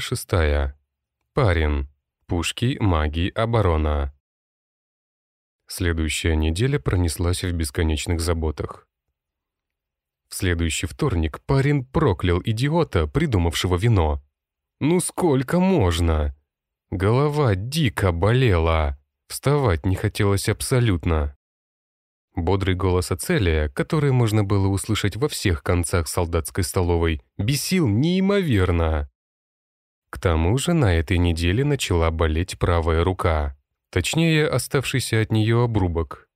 Шестая. Парин. Пушки, маги, оборона. Следующая неделя пронеслась в бесконечных заботах. В следующий вторник парень проклял идиота, придумавшего вино. «Ну сколько можно?» Голова дико болела. Вставать не хотелось абсолютно. Бодрый голос Ацелия, который можно было услышать во всех концах солдатской столовой, бесил неимоверно. К тому же на этой неделе начала болеть правая рука, точнее, оставшийся от нее обрубок.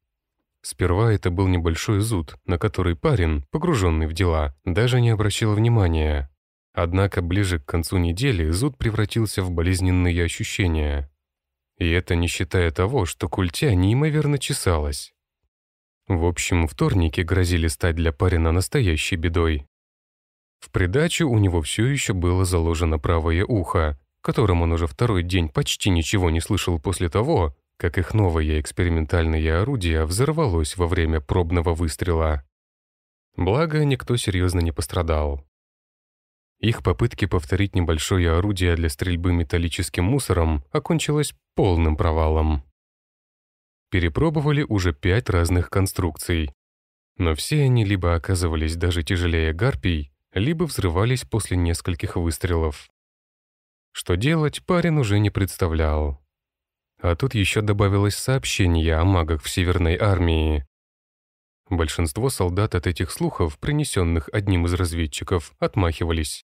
Сперва это был небольшой зуд, на который парень, погруженный в дела, даже не обращал внимания. Однако ближе к концу недели зуд превратился в болезненные ощущения. И это не считая того, что культя неимоверно чесалась. В общем, вторники грозили стать для парина настоящей бедой. В придачу у него все еще было заложено правое ухо, которым он уже второй день почти ничего не слышал после того, как их новое экспериментальное орудие взорвалось во время пробного выстрела. Благо, никто серьезно не пострадал. Их попытки повторить небольшое орудие для стрельбы металлическим мусором окончилось полным провалом. Перепробовали уже пять разных конструкций. Но все они либо оказывались даже тяжелее гарпий, либо взрывались после нескольких выстрелов. Что делать, парень уже не представлял. А тут еще добавилось сообщение о магах в Северной армии. Большинство солдат от этих слухов, принесенных одним из разведчиков, отмахивались.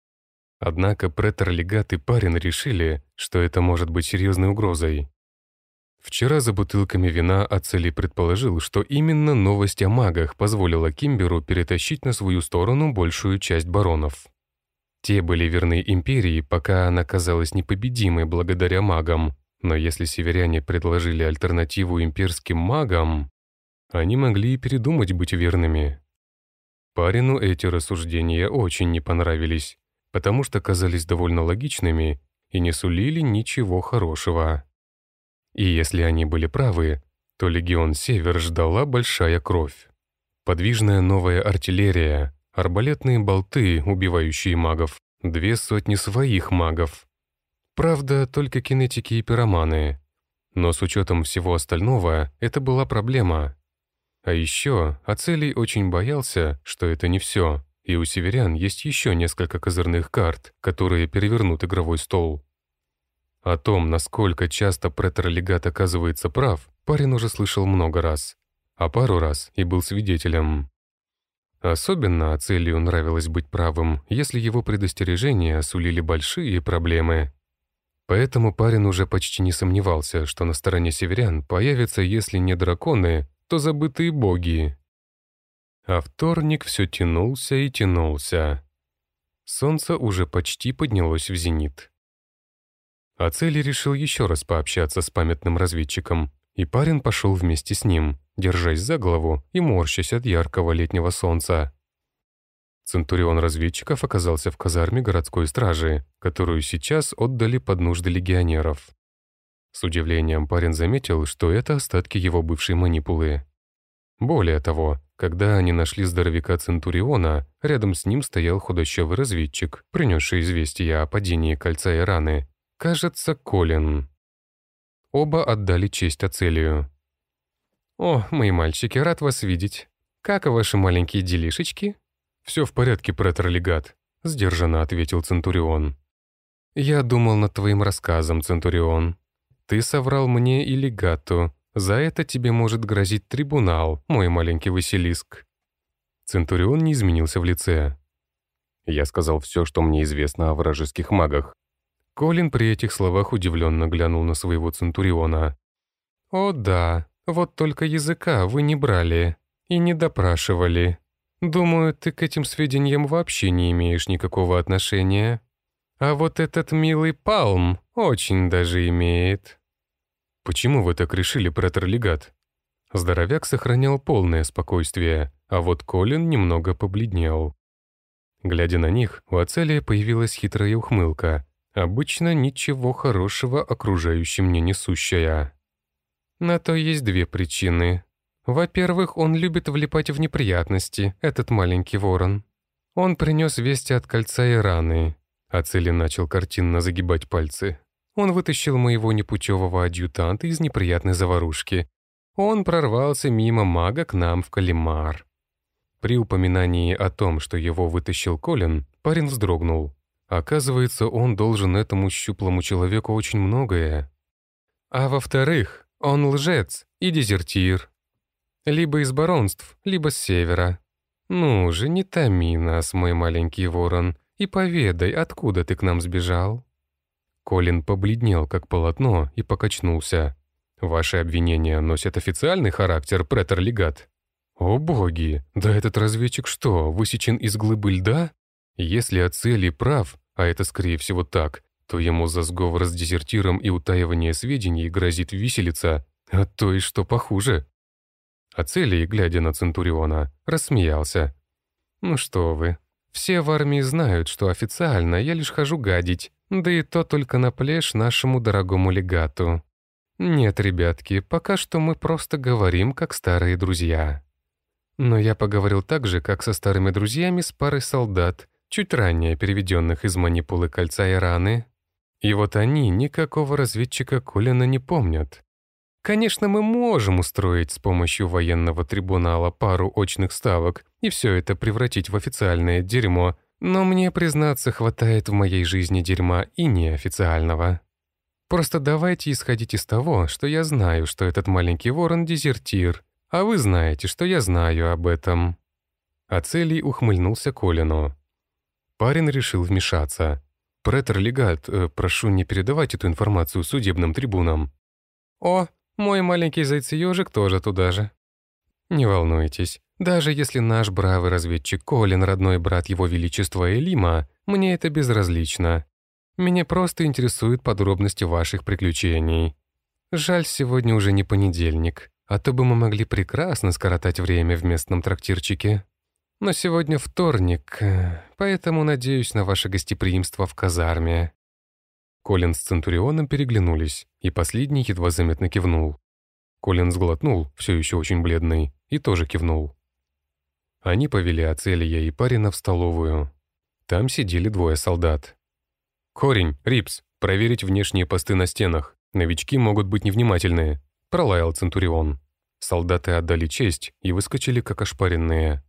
Однако претор-легат и парень решили, что это может быть серьезной угрозой. Вчера за бутылками вина Ацели предположил, что именно новость о магах позволила Кимберу перетащить на свою сторону большую часть баронов. Те были верны империи, пока она казалась непобедимой благодаря магам, но если северяне предложили альтернативу имперским магам, они могли и передумать быть верными. Парину эти рассуждения очень не понравились, потому что казались довольно логичными и не сулили ничего хорошего. И если они были правы, то легион Север ждала большая кровь. Подвижная новая артиллерия, арбалетные болты, убивающие магов, две сотни своих магов. Правда, только кинетики и пироманы. Но с учетом всего остального, это была проблема. А еще Ацелий очень боялся, что это не все, и у северян есть еще несколько козырных карт, которые перевернут игровой стол. О том, насколько часто претор-легат оказывается прав, парень уже слышал много раз, а пару раз и был свидетелем. Особенно Ацелию нравилось быть правым, если его предостережения сулили большие проблемы. Поэтому парень уже почти не сомневался, что на стороне северян появятся, если не драконы, то забытые боги. А вторник все тянулся и тянулся. Солнце уже почти поднялось в зенит. А Цели решил еще раз пообщаться с памятным разведчиком, и парень пошел вместе с ним, держась за голову и морщась от яркого летнего солнца. Центурион разведчиков оказался в казарме городской стражи, которую сейчас отдали под нужды легионеров. С удивлением парень заметил, что это остатки его бывшей манипулы. Более того, когда они нашли здоровяка Центуриона, рядом с ним стоял худощавый разведчик, принесший известие о падении кольца Ираны, Кажется, Колин. Оба отдали честь Ацелию. «О, мои мальчики, рад вас видеть. Как ваши маленькие делишечки?» «Все в порядке, претор-легат», — сдержанно ответил Центурион. «Я думал над твоим рассказом, Центурион. Ты соврал мне и легату. За это тебе может грозить трибунал, мой маленький Василиск». Центурион не изменился в лице. «Я сказал все, что мне известно о вражеских магах. Колин при этих словах удивленно глянул на своего Центуриона. «О да, вот только языка вы не брали и не допрашивали. Думаю, ты к этим сведениям вообще не имеешь никакого отношения. А вот этот милый Палм очень даже имеет». «Почему вы так решили, претор-легат?» Здоровяк сохранял полное спокойствие, а вот Колин немного побледнел. Глядя на них, у Ацелия появилась хитрая ухмылка, Обычно ничего хорошего окружающим не несущая. На то есть две причины. Во-первых, он любит влипать в неприятности, этот маленький ворон. Он принес вести от кольца Ираны. Ацели начал картинно загибать пальцы. Он вытащил моего непутевого адъютанта из неприятной заварушки. Он прорвался мимо мага к нам в Калимар. При упоминании о том, что его вытащил Колин, парень вздрогнул. Оказывается, он должен этому щуплому человеку очень многое. А во-вторых, он лжец и дезертир. Либо из баронств, либо с севера. Ну же, не томи нас, мой маленький ворон, и поведай, откуда ты к нам сбежал. Колин побледнел, как полотно, и покачнулся. «Ваши обвинения носят официальный характер, претор-легат?» «О боги! Да этот разведчик что, высечен из глыбы льда? Если Ацели прав, а это скорее всего так, то ему за сговор с дезертиром и утаивание сведений грозит виселица, а то и что похуже». Ацелий, глядя на Центуриона, рассмеялся. «Ну что вы, все в армии знают, что официально я лишь хожу гадить, да и то только на плешь нашему дорогому легату. Нет, ребятки, пока что мы просто говорим, как старые друзья». Но я поговорил так же, как со старыми друзьями с парой солдат, чуть ранее переведенных из манипулы кольца и раны. И вот они никакого разведчика Колина не помнят. Конечно, мы можем устроить с помощью военного трибунала пару очных ставок и все это превратить в официальное дерьмо, но мне, признаться, хватает в моей жизни дерьма и неофициального. Просто давайте исходить из того, что я знаю, что этот маленький ворон — дезертир, а вы знаете, что я знаю об этом». Ацелий ухмыльнулся Колину. Парень решил вмешаться. «Претор-легат, э, прошу не передавать эту информацию судебным трибунам». «О, мой маленький зайцеёжик тоже туда же». «Не волнуйтесь, даже если наш бравый разведчик Колин, родной брат его величества Элима, мне это безразлично. Меня просто интересуют подробности ваших приключений. Жаль, сегодня уже не понедельник а то бы мы могли прекрасно скоротать время в местном трактирчике. Но сегодня вторник, поэтому надеюсь на ваше гостеприимство в казарме». Колин с Центурионом переглянулись, и последний едва заметно кивнул. Колин сглотнул, все еще очень бледный, и тоже кивнул. Они повели Ацелия и Парина в столовую. Там сидели двое солдат. «Корень, Рипс, проверить внешние посты на стенах. Новички могут быть невнимательные», — пролаял Центурион. Солдаты отдали честь и выскочили как ошпаренные.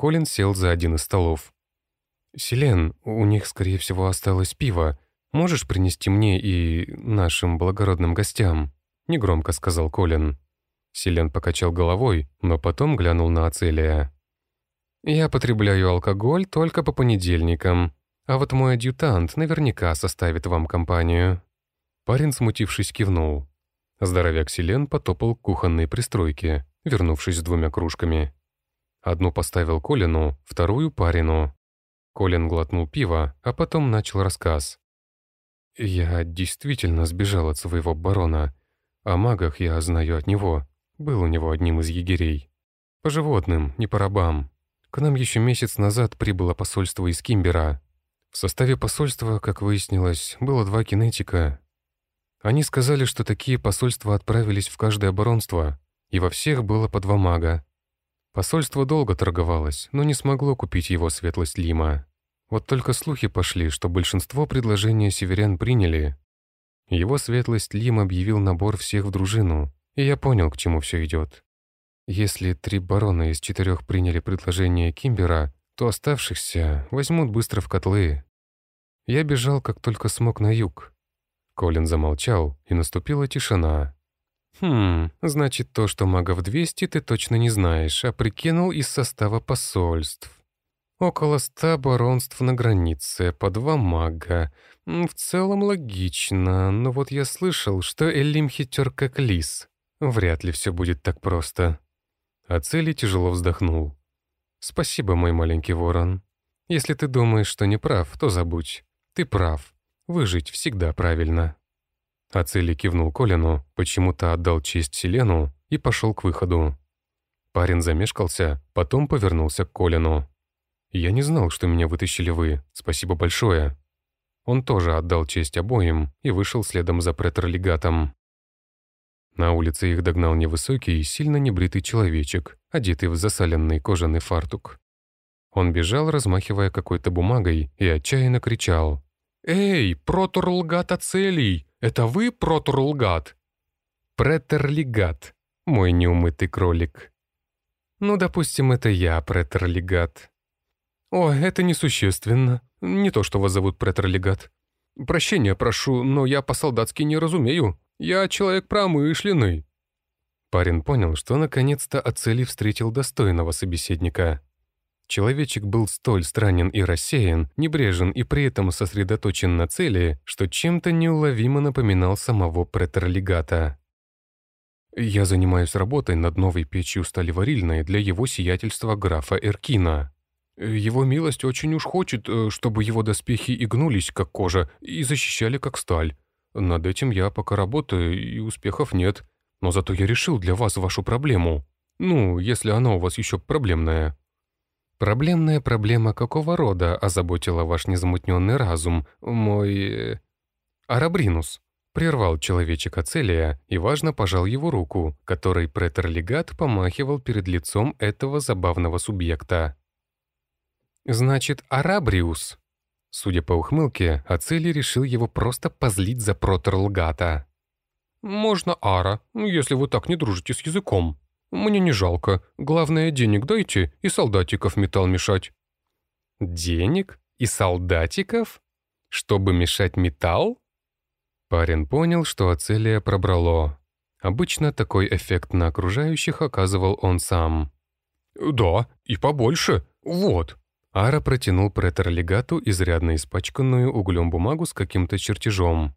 Колин сел за один из столов. «Селен, у них, скорее всего, осталось пиво. Можешь принести мне и нашим благородным гостям?» — негромко сказал Колин. Селен покачал головой, но потом глянул на Ацелия. «Я потребляю алкоголь только по понедельникам, а вот мой адъютант наверняка составит вам компанию». Парень, смутившись, кивнул. Здоровяк Селен потопал к кухонной пристройке, вернувшись с двумя кружками. Одну поставил Колину, вторую — Парину. Колин глотнул пиво, а потом начал рассказ. «Я действительно сбежал от своего барона. О магах я знаю от него. Был у него одним из егерей. По животным, не по рабам. К нам еще месяц назад прибыло посольство из Кимбера. В составе посольства, как выяснилось, было два кинетика, они сказали, что такие посольства отправились в каждое баронство, и во всех было по два мага. Посольство долго торговалось, но не смогло купить его светлость Лима. Вот только слухи пошли, что большинство предложений северян приняли. Его светлость Лим объявил набор всех в дружину, и я понял, к чему все идет. Если три барона из четырех приняли предложение Кимбера, то оставшихся возьмут быстро в котлы. Я бежал, как только смог на юг, Колин замолчал, и наступила тишина. «Хм, значит, то, что магов 200, ты точно не знаешь, а прикинул из состава посольств. Около ста баронств на границе, по два мага. В целом логично, но вот я слышал, что Элим хитер как лис. Вряд ли все будет так просто». А Цели тяжело вздохнул. «Спасибо, мой маленький ворон. Если ты думаешь, что не прав, то забудь. Ты прав. Выжить всегда правильно». Ацели кивнул Колину, почему-то отдал честь Селену и пошел к выходу. Парень замешкался, потом повернулся к Колину. «Я не знал, что меня вытащили вы. Спасибо большое». Он тоже отдал честь обоим и вышел следом за претор-легатом. На улице их догнал невысокий, сильно небритый человечек, одетый в засаленный кожаный фартук. Он бежал, размахивая какой-то бумагой, и отчаянно кричал. «Эй, протурлгат Ацелий! Это вы, протурлгат?» «Претерлигат, мой неумытый кролик». «Ну, допустим, это я, претерлигат». «О, это несущественно. Не то, что вас зовут претерлигат. Прощения прошу, но я по-солдатски не разумею. Я человек промышленный». Парень понял, что наконец-то Ацелий встретил достойного собеседника. Человечек был столь странен и рассеян, небрежен и при этом сосредоточен на цели, что чем-то неуловимо напоминал самого претерлигата. «Я занимаюсь работой над новой печью сталеварильной для его сиятельства графа Эркина. Его милость очень уж хочет, э, чтобы его доспехи и гнулись, как кожа, и защищали, как сталь. Над этим я пока работаю, и успехов нет. Но зато я решил для вас вашу проблему. Ну, если она у вас еще проблемная». «Проблемная проблема какого рода озаботила ваш незамутненный разум, мой...» э, «Арабринус», — прервал человечек Ацелия и важно пожал его руку, которой претер-легат помахивал перед лицом этого забавного субъекта. «Значит, Арабриус». Судя по ухмылке, Ацелий решил его просто позлить за протер-лгата. «Можно Ара, если вы так не дружите с языком», мне не жалко. Главное, денег дайте и солдатиков металл мешать». «Денег? И солдатиков? Чтобы мешать металл?» Парень понял, что Ацелия пробрало. Обычно такой эффект на окружающих оказывал он сам. «Да, и побольше. Вот». Ара протянул претер-легату изрядно испачканную углем бумагу с каким-то чертежом.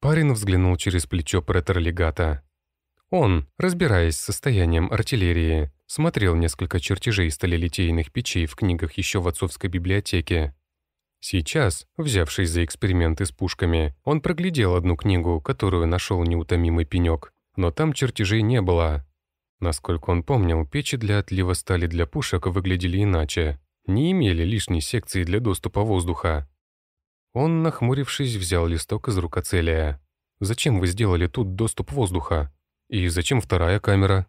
Парень взглянул через плечо претер-легата. Он, разбираясь с состоянием артиллерии, смотрел несколько чертежей сталелитейных печей в книгах еще в отцовской библиотеке. Сейчас, взявшись за эксперименты с пушками, он проглядел одну книгу, которую нашел неутомимый пенек, но там чертежей не было. Насколько он помнил, печи для отлива стали для пушек выглядели иначе, не имели лишней секции для доступа воздуха. Он, нахмурившись, взял листок из рукоцелия. «Зачем вы сделали тут доступ воздуха?» И зачем вторая камера?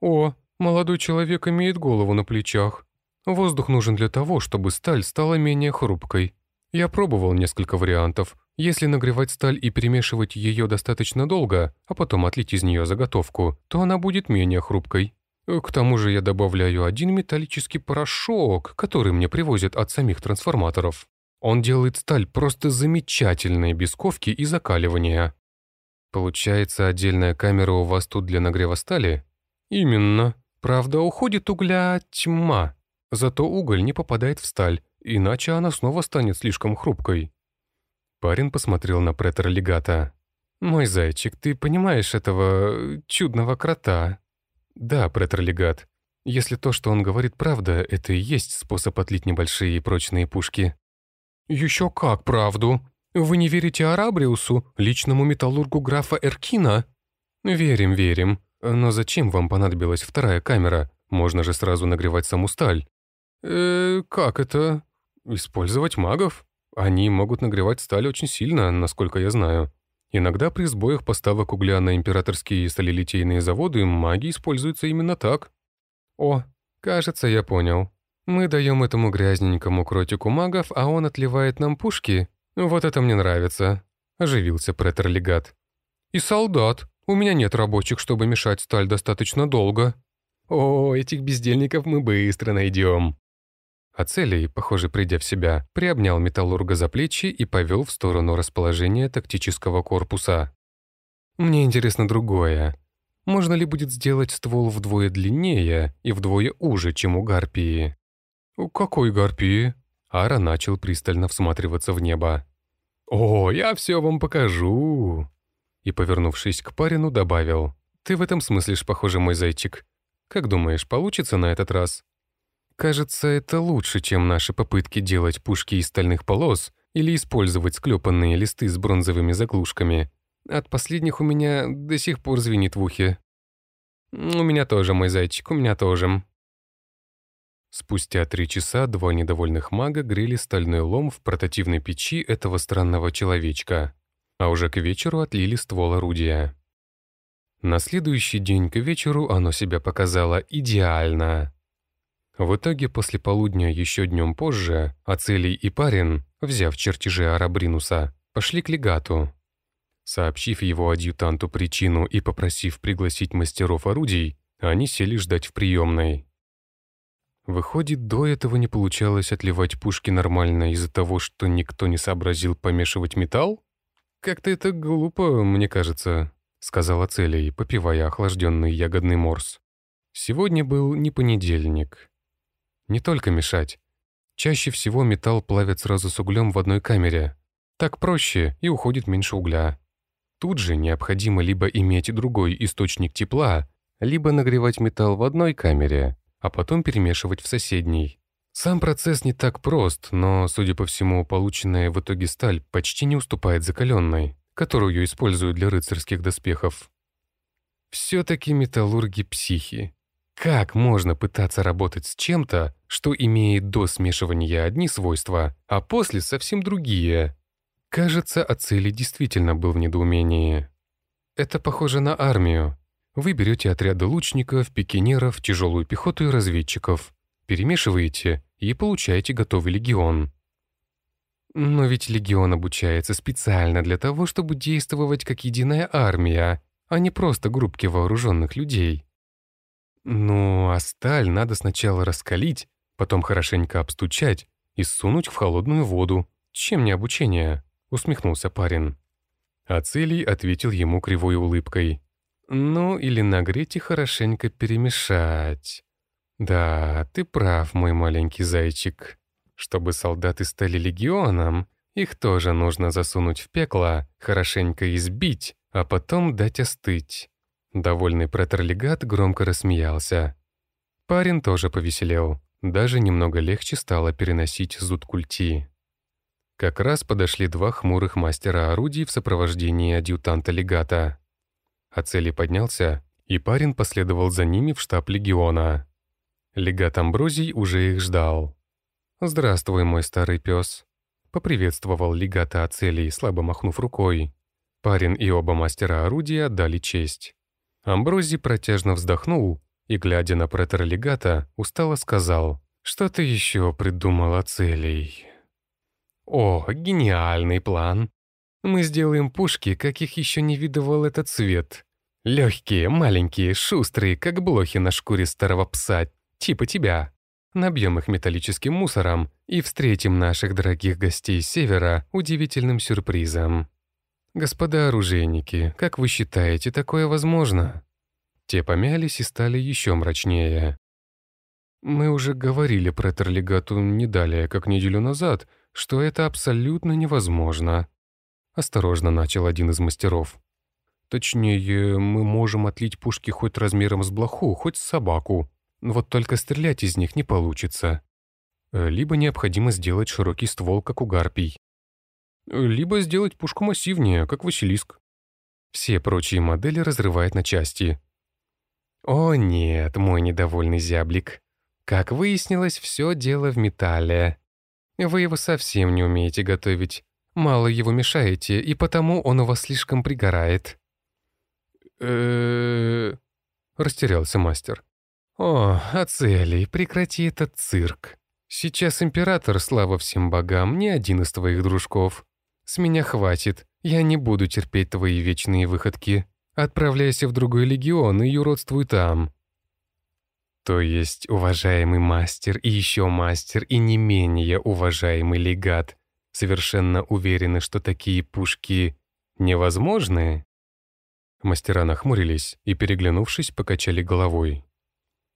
О, молодой человек имеет голову на плечах. Воздух нужен для того, чтобы сталь стала менее хрупкой. Я пробовал несколько вариантов. Если нагревать сталь и перемешивать ее достаточно долго, а потом отлить из нее заготовку, то она будет менее хрупкой. К тому же я добавляю один металлический порошок, который мне привозят от самих трансформаторов. Он делает сталь просто замечательной без ковки и закаливания. Получается, отдельная камера у вас тут для нагрева стали? Именно. Правда, уходит угля тьма. Зато уголь не попадает в сталь, иначе она снова станет слишком хрупкой. Парень посмотрел на претора легата. «Мой зайчик, ты понимаешь этого чудного крота?» «Да, претор легат. Если то, что он говорит, правда, это и есть способ отлить небольшие и прочные пушки». «Еще как правду!» «Вы не верите Арабриусу, личному металлургу графа Эркина?» «Верим, верим. Но зачем вам понадобилась вторая камера? Можно же сразу нагревать саму сталь». «Э, как это? Использовать магов? Они могут нагревать сталь очень сильно, насколько я знаю. Иногда при сбоях поставок угля на императорские сталелитейные заводы маги используются именно так». «О, кажется, я понял. Мы даем этому грязненькому кротику магов, а он отливает нам пушки, «Вот это мне нравится», — оживился претер-легат. «И солдат. У меня нет рабочих, чтобы мешать сталь достаточно долго». «О, этих бездельников мы быстро найдем». Ацелий, похоже, придя в себя, приобнял металлурга за плечи и повел в сторону расположения тактического корпуса. «Мне интересно другое. Можно ли будет сделать ствол вдвое длиннее и вдвое уже, чем у гарпии?» «У какой гарпии?» Ара начал пристально всматриваться в небо. «О, я все вам покажу!» И, повернувшись к парину, добавил. «Ты в этом смыслишь, похоже, мой зайчик. Как думаешь, получится на этот раз?» «Кажется, это лучше, чем наши попытки делать пушки из стальных полос или использовать склепанные листы с бронзовыми заглушками. От последних у меня до сих пор звенит в ухе». «У меня тоже, мой зайчик, у меня тоже», Спустя три часа два недовольных мага грели стальной лом в портативной печи этого странного человечка, а уже к вечеру отлили ствол орудия. На следующий день к вечеру оно себя показало идеально. В итоге, после полудня еще днем позже, Ацелий и Парин, взяв чертежи Арабринуса, пошли к легату. Сообщив его адъютанту причину и попросив пригласить мастеров орудий, они сели ждать в приемной. Выходит, до этого не получалось отливать пушки нормально из-за того, что никто не сообразил помешивать металл? Как-то это глупо, мне кажется, сказала Целей, попивая охлажденный ягодный морс. Сегодня был не понедельник. Не только мешать. Чаще всего металл плавят сразу с углем в одной камере. Так проще и уходит меньше угля. Тут же необходимо либо иметь другой источник тепла, либо нагревать металл в одной камере, а потом перемешивать в соседней. Сам процесс не так прост, но, судя по всему, полученная в итоге сталь почти не уступает закаленной, которую используют для рыцарских доспехов. Все-таки металлурги психи. Как можно пытаться работать с чем-то, что имеет до смешивания одни свойства, а после совсем другие? Кажется, Ацели действительно был в недоумении. Это похоже на армию. Вы берете отряды лучников, пикинеров, тяжелую пехоту и разведчиков, перемешиваете и получаете готовый легион. Но ведь легион обучается специально для того, чтобы действовать как единая армия, а не просто группки вооруженных людей. Ну, а сталь надо сначала раскалить, потом хорошенько обстучать и сунуть в холодную воду. Чем не обучение? усмехнулся парень. А Целий ответил ему кривой улыбкой. «Ну, или нагреть и хорошенько перемешать. Да, ты прав, мой маленький зайчик. Чтобы солдаты стали легионом, их тоже нужно засунуть в пекло, хорошенько избить, а потом дать остыть». Довольный протерлегат громко рассмеялся. Парень тоже повеселел. Даже немного легче стало переносить зуд культи. Как раз подошли два хмурых мастера орудий в сопровождении адъютанта легата. Ацели поднялся, и парень последовал за ними в штаб легиона. Легат Амброзий уже их ждал. «Здравствуй, мой старый пес», — поприветствовал легата Ацелий, слабо махнув рукой. Парень и оба мастера орудия отдали честь. Амброзий протяжно вздохнул и, глядя на претора легата, устало сказал, «Что ты еще придумал, Ацелий?» О, гениальный план. Мы сделаем пушки, каких еще не видывал этот цвет. Легкие, маленькие, шустрые, как блохи на шкуре старого пса, типа тебя. Набьем их металлическим мусором и встретим наших дорогих гостей севера удивительным сюрпризом. Господа оружейники, как вы считаете, такое возможно? Те помялись и стали еще мрачнее. Мы уже говорили про Терлигату не далее, как неделю назад — что это абсолютно невозможно. Осторожно начал один из мастеров. Точнее, мы можем отлить пушки хоть размером с блоху, хоть с собаку. Вот только стрелять из них не получится. Либо необходимо сделать широкий ствол, как у гарпий. Либо сделать пушку массивнее, как Василиск. Все прочие модели разрывает на части. О нет, мой недовольный зяблик. Как выяснилось, все дело в металле. Вы его совсем не умеете готовить. Мало его мешаете, и потому он у вас слишком пригорает». э растерялся мастер. «О, Ацелий, прекрати этот цирк. Сейчас император, слава всем богам, не один из твоих дружков. С меня хватит, я не буду терпеть твои вечные выходки. Отправляйся в другой легион и юродствуй там. То есть уважаемый мастер и еще мастер и не менее уважаемый легат совершенно уверены, что такие пушки невозможны? Мастера нахмурились и, переглянувшись, покачали головой.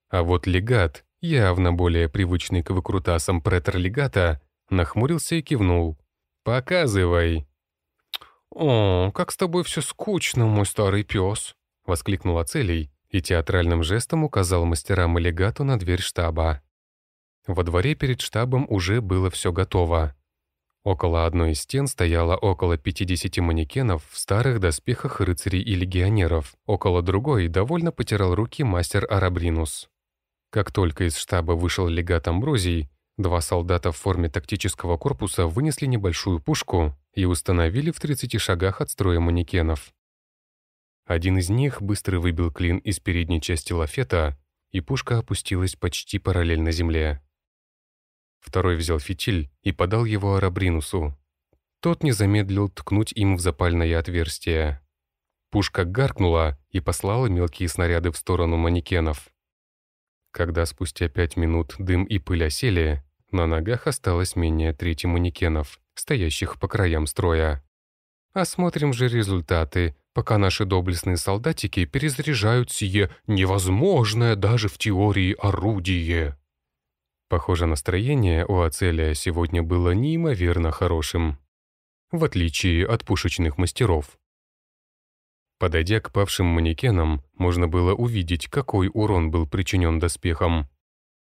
А вот легат, явно более привычный к выкрутасам претор-легата, нахмурился и кивнул. «Показывай!» «О, как с тобой все скучно, мой старый пес!» — воскликнула Целей и театральным жестом указал мастерам и легату на дверь штаба. Во дворе перед штабом уже было все готово. Около одной из стен стояло около 50 манекенов в старых доспехах рыцарей и легионеров. Около другой довольно потирал руки мастер Арабринус. Как только из штаба вышел легат Амброзий, два солдата в форме тактического корпуса вынесли небольшую пушку и установили в 30 шагах от строя манекенов. Один из них быстро выбил клин из передней части лафета, и пушка опустилась почти параллельно земле. Второй взял фитиль и подал его Арабринусу. Тот не замедлил ткнуть им в запальное отверстие. Пушка гаркнула и послала мелкие снаряды в сторону манекенов. Когда спустя пять минут дым и пыль осели, на ногах осталось менее трети манекенов, стоящих по краям строя. Осмотрим же результаты, пока наши доблестные солдатики перезаряжают сие невозможное даже в теории орудие. Похоже, настроение у Ацелия сегодня было неимоверно хорошим. В отличие от пушечных мастеров. Подойдя к павшим манекенам, можно было увидеть, какой урон был причинен доспехам.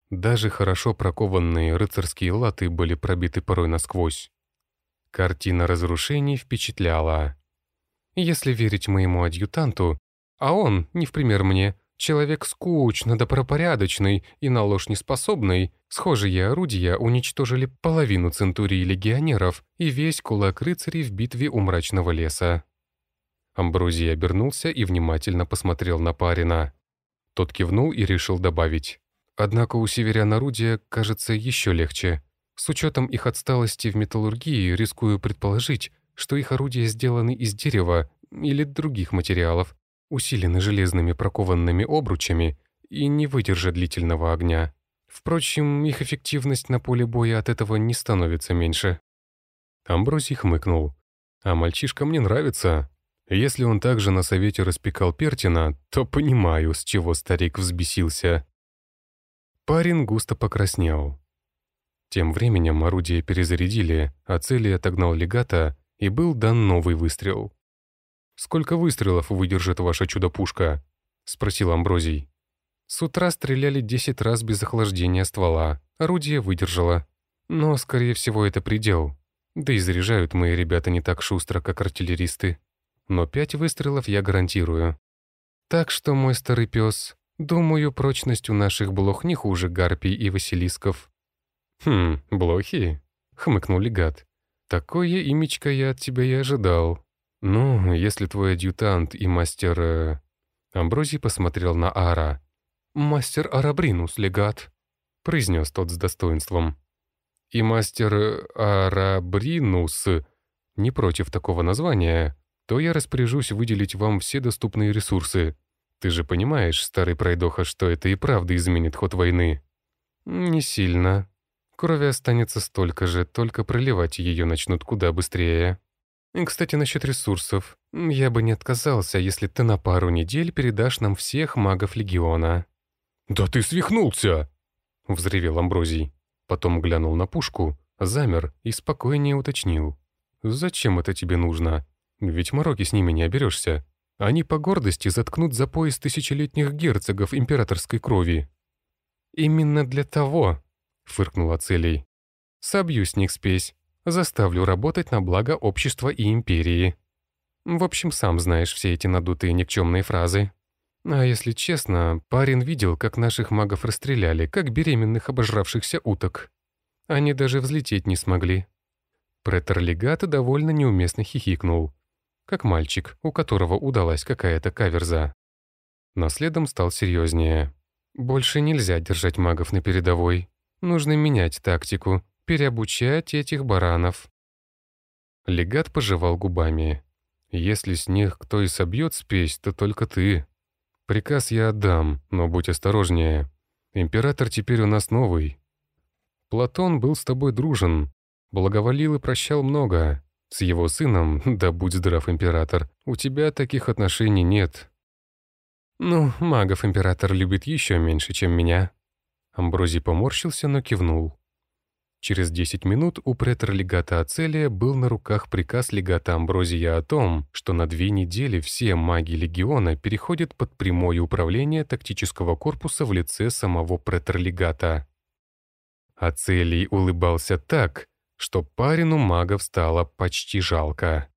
Даже хорошо прокованные рыцарские латы были пробиты порой насквозь. Картина разрушений впечатляла. Если верить моему адъютанту, а он, не в пример мне, человек скучно добропорядочный и на ложь неспособный, схожие орудия уничтожили половину центурии легионеров и весь кулак рыцарей в битве у мрачного леса. Амброзий обернулся и внимательно посмотрел на парина. Тот кивнул и решил добавить. Однако у северян орудия, кажется, еще легче. С учетом их отсталости в металлургии, рискую предположить, что их орудия сделаны из дерева или других материалов, усилены железными прокованными обручами и не выдержат длительного огня. Впрочем, их эффективность на поле боя от этого не становится меньше. Амброзий хмыкнул. «А мальчишка мне нравится. Если он также на совете распекал Пертина, то понимаю, с чего старик взбесился. Парень густо покраснел. Тем временем орудие перезарядили, а цели отогнал легата, и был дан новый выстрел. «Сколько выстрелов выдержит ваша чудо-пушка?» — спросил Амброзий. С утра стреляли 10 раз без охлаждения ствола. Орудие выдержало. Но, скорее всего, это предел. Да и заряжают мои ребята не так шустро, как артиллеристы но пять выстрелов я гарантирую. Так что, мой старый пес, думаю, прочность у наших блох не хуже гарпий и василисков». «Хм, блохи?» — хмыкнул легат. «Такое имечко я от тебя и ожидал. Ну, если твой адъютант и мастер...» э... Амброзий посмотрел на Ара. «Мастер Арабринус, легат», — произнес тот с достоинством. «И мастер э, Арабринус не против такого названия, то я распоряжусь выделить вам все доступные ресурсы. Ты же понимаешь, старый пройдоха, что это и правда изменит ход войны?» «Не сильно. Крови останется столько же, только проливать ее начнут куда быстрее. Кстати, насчет ресурсов. Я бы не отказался, если ты на пару недель передашь нам всех магов Легиона». «Да ты свихнулся!» — взревел Амброзий. Потом глянул на пушку, замер и спокойнее уточнил. «Зачем это тебе нужно? Ведь мороки с ними не оберешься. Они по гордости заткнут за пояс тысячелетних герцогов императорской крови. «Именно для того», — фыркнула Целей. «Собью с них спесь, заставлю работать на благо общества и империи». В общем, сам знаешь все эти надутые никчемные фразы. А если честно, парень видел, как наших магов расстреляли, как беременных обожравшихся уток. Они даже взлететь не смогли. Претор легата довольно неуместно хихикнул как мальчик, у которого удалась какая-то каверза. Но следом стал серьезнее. Больше нельзя держать магов на передовой. Нужно менять тактику, переобучать этих баранов. Легат пожевал губами. «Если с них кто и собьет спесь, то только ты. Приказ я отдам, но будь осторожнее. Император теперь у нас новый. Платон был с тобой дружен, благоволил и прощал много. С его сыном, да будь здрав император, у тебя таких отношений нет. Ну, магов император любит еще меньше, чем меня. Амброзий поморщился, но кивнул. Через 10 минут у претор-легата Ацелия был на руках приказ легата Амброзия о том, что на две недели все маги легиона переходят под прямое управление тактического корпуса в лице самого претор-легата. Ацелий улыбался так, что парину магов стало почти жалко.